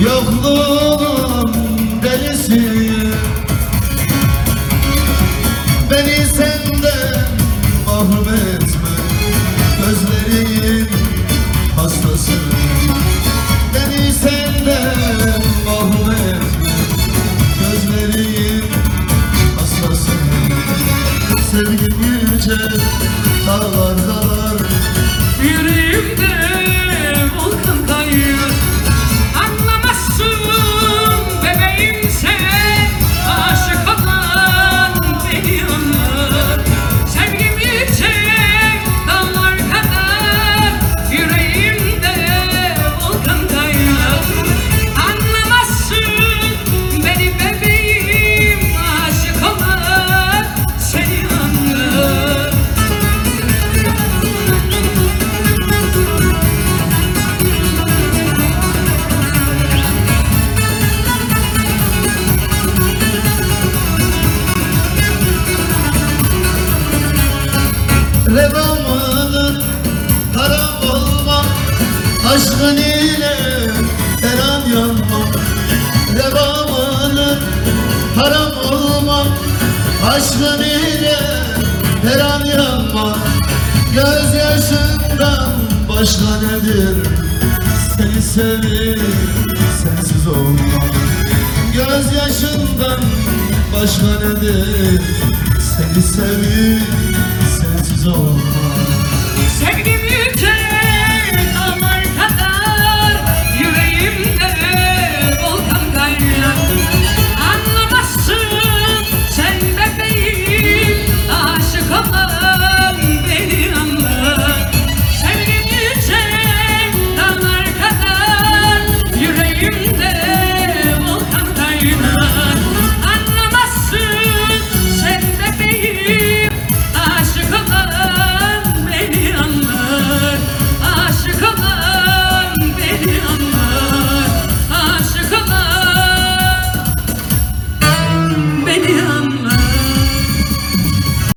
Yokluğun delisi. Beni senden mahrum etme Gözlerin hastası. Beni senden mahrum etme Gözlerin hastası. Sevgim yüce dağlar Revamının haram olma Aşkın ile her an yanma Revamının haram olma Aşkın ile her an yanma Gözyaşından başka nedir? Seni sevip sensiz olma Gözyaşından başka nedir Seni sevip sensiz olma Sevgim